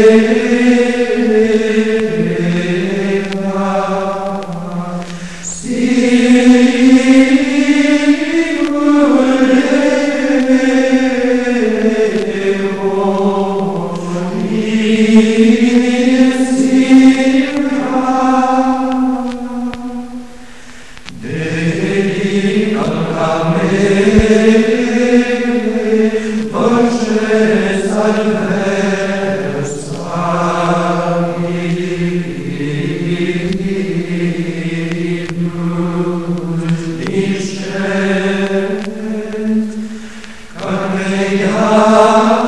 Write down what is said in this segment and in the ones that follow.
Amen. Alleluia.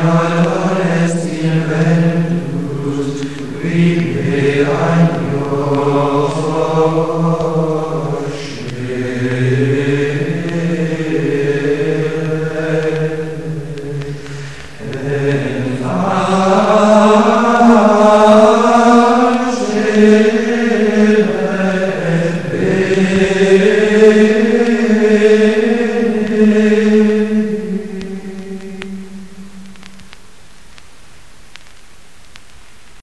Señor.